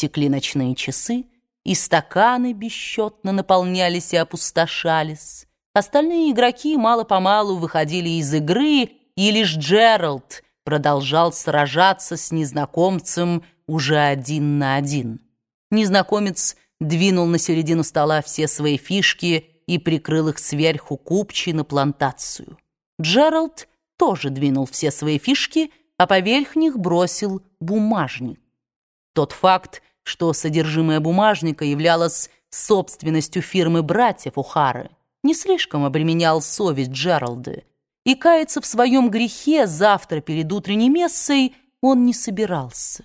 текли ночные часы, и стаканы бесчетно наполнялись и опустошались. Остальные игроки мало-помалу выходили из игры, и лишь Джеральд продолжал сражаться с незнакомцем уже один на один. Незнакомец двинул на середину стола все свои фишки и прикрыл их сверху купчей на плантацию. Джеральд тоже двинул все свои фишки, а поверх них бросил бумажник. Тот факт, что содержимое бумажника являлось собственностью фирмы братьев Ухары, не слишком обременял совесть Джералда, и каяться в своем грехе завтра перед утренней мессой он не собирался.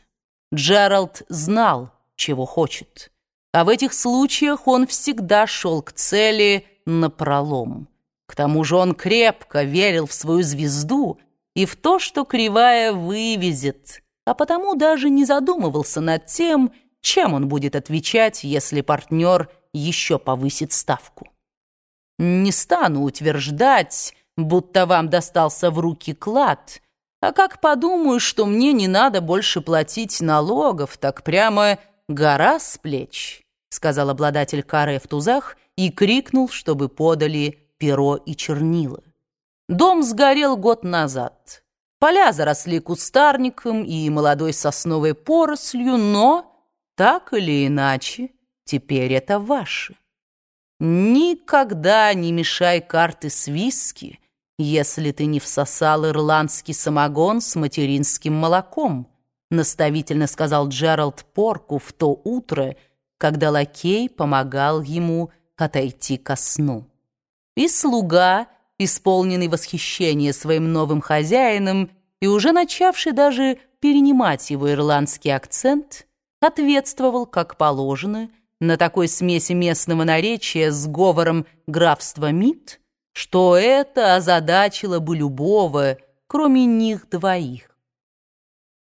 Джеральд знал, чего хочет, а в этих случаях он всегда шел к цели напролом. К тому же он крепко верил в свою звезду и в то, что кривая вывезет, а потому даже не задумывался над тем, чем он будет отвечать, если партнер еще повысит ставку. Не стану утверждать, будто вам достался в руки клад, а как подумаю, что мне не надо больше платить налогов, так прямо гора с плеч, сказал обладатель каре в тузах и крикнул, чтобы подали перо и чернила. Дом сгорел год назад. Поля заросли кустарником и молодой сосновой порослью, но, так или иначе, теперь это ваши. Никогда не мешай карты с виски, если ты не всосал ирландский самогон с материнским молоком, наставительно сказал Джеральд Порку в то утро, когда лакей помогал ему отойти ко сну. И слуга, исполненный восхищения своим новым хозяином и уже начавший даже перенимать его ирландский акцент, ответствовал, как положено, на такой смеси местного наречия с говором графства Мид, что это озадачило бы любого, кроме них двоих.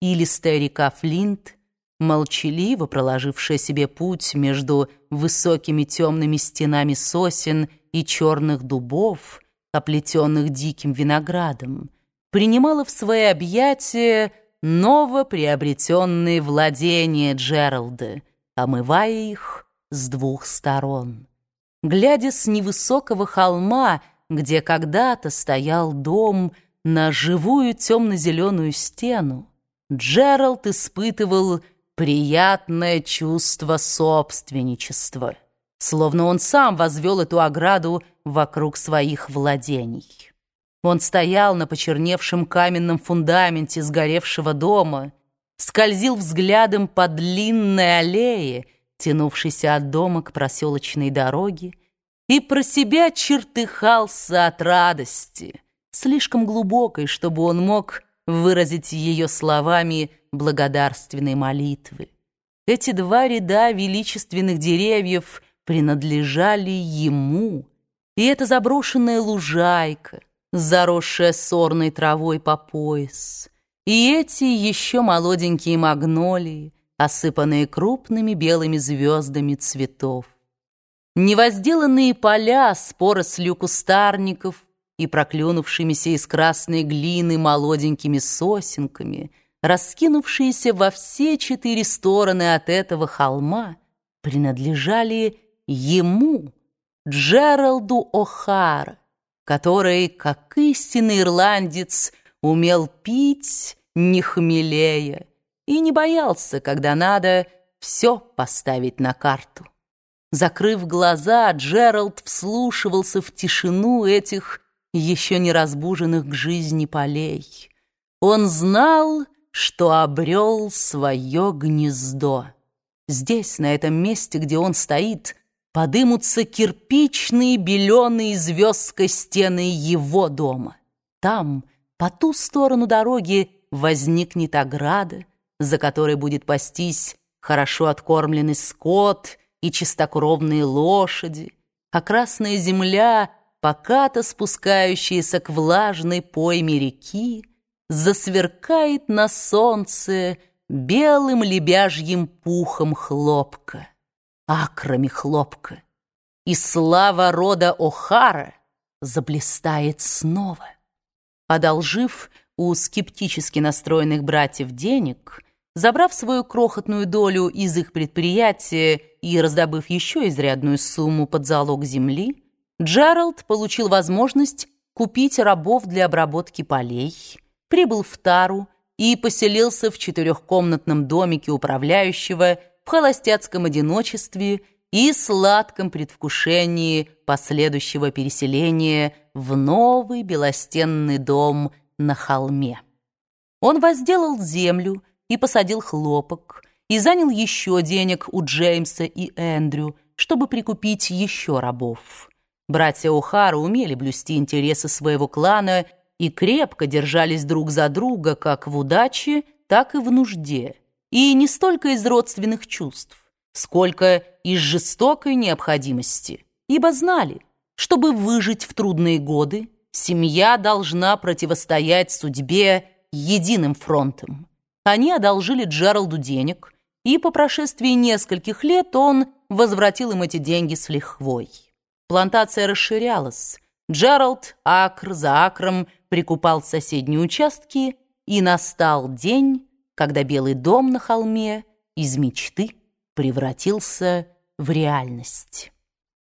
Или старика Флинт, молчаливо проложившая себе путь между высокими темными стенами сосен и черных дубов, оплетенных диким виноградом, принимала в свои объятия новоприобретенные владения Джералда, омывая их с двух сторон. Глядя с невысокого холма, где когда-то стоял дом, на живую темно-зеленую стену, Джеральд испытывал приятное чувство собственничества словно он сам возвел эту ограду вокруг своих владений. Он стоял на почерневшем каменном фундаменте сгоревшего дома, скользил взглядом по длинной аллее, тянувшейся от дома к проселочной дороге, и про себя чертыхался от радости, слишком глубокой, чтобы он мог выразить ее словами благодарственной молитвы. Эти два ряда величественных деревьев принадлежали ему. И эта заброшенная лужайка, заросшая сорной травой по пояс, и эти еще молоденькие магнолии, осыпанные крупными белыми звездами цветов. Невозделанные поля с порослью кустарников и проклюнувшимися из красной глины молоденькими сосенками, раскинувшиеся во все четыре стороны от этого холма, принадлежали ему, Джералду О'Хара, который, как истинный ирландец, умел пить, не хмелея, и не боялся, когда надо все поставить на карту. Закрыв глаза, Джеральд вслушивался в тишину этих еще не разбуженных к жизни полей. Он знал, что обрел свое гнездо. Здесь, на этом месте, где он стоит, подымутся кирпичные беленые звездкой стены его дома. Там, по ту сторону дороги, возникнет ограда, за которой будет пастись хорошо откормленный скот и чистокровные лошади, а красная земля, покато спускающаяся к влажной пойме реки, засверкает на солнце белым лебяжьим пухом хлопка акрами хлопка, и слава рода О'Хара заблистает снова. Одолжив у скептически настроенных братьев денег, Забрав свою крохотную долю из их предприятия и раздобыв еще изрядную сумму под залог земли, Джеральд получил возможность купить рабов для обработки полей, прибыл в Тару и поселился в четырехкомнатном домике управляющего в холостяцком одиночестве и сладком предвкушении последующего переселения в новый белостенный дом на холме. Он возделал землю и посадил хлопок, и занял еще денег у Джеймса и Эндрю, чтобы прикупить еще рабов. Братья О'Хара умели блюсти интересы своего клана и крепко держались друг за друга как в удаче, так и в нужде, и не столько из родственных чувств, сколько из жестокой необходимости, ибо знали, чтобы выжить в трудные годы, семья должна противостоять судьбе единым фронтом. Они одолжили Джералду денег, и по прошествии нескольких лет он возвратил им эти деньги с лихвой. Плантация расширялась. Джеральд акр за акром прикупал соседние участки, и настал день, когда Белый дом на холме из мечты превратился в реальность.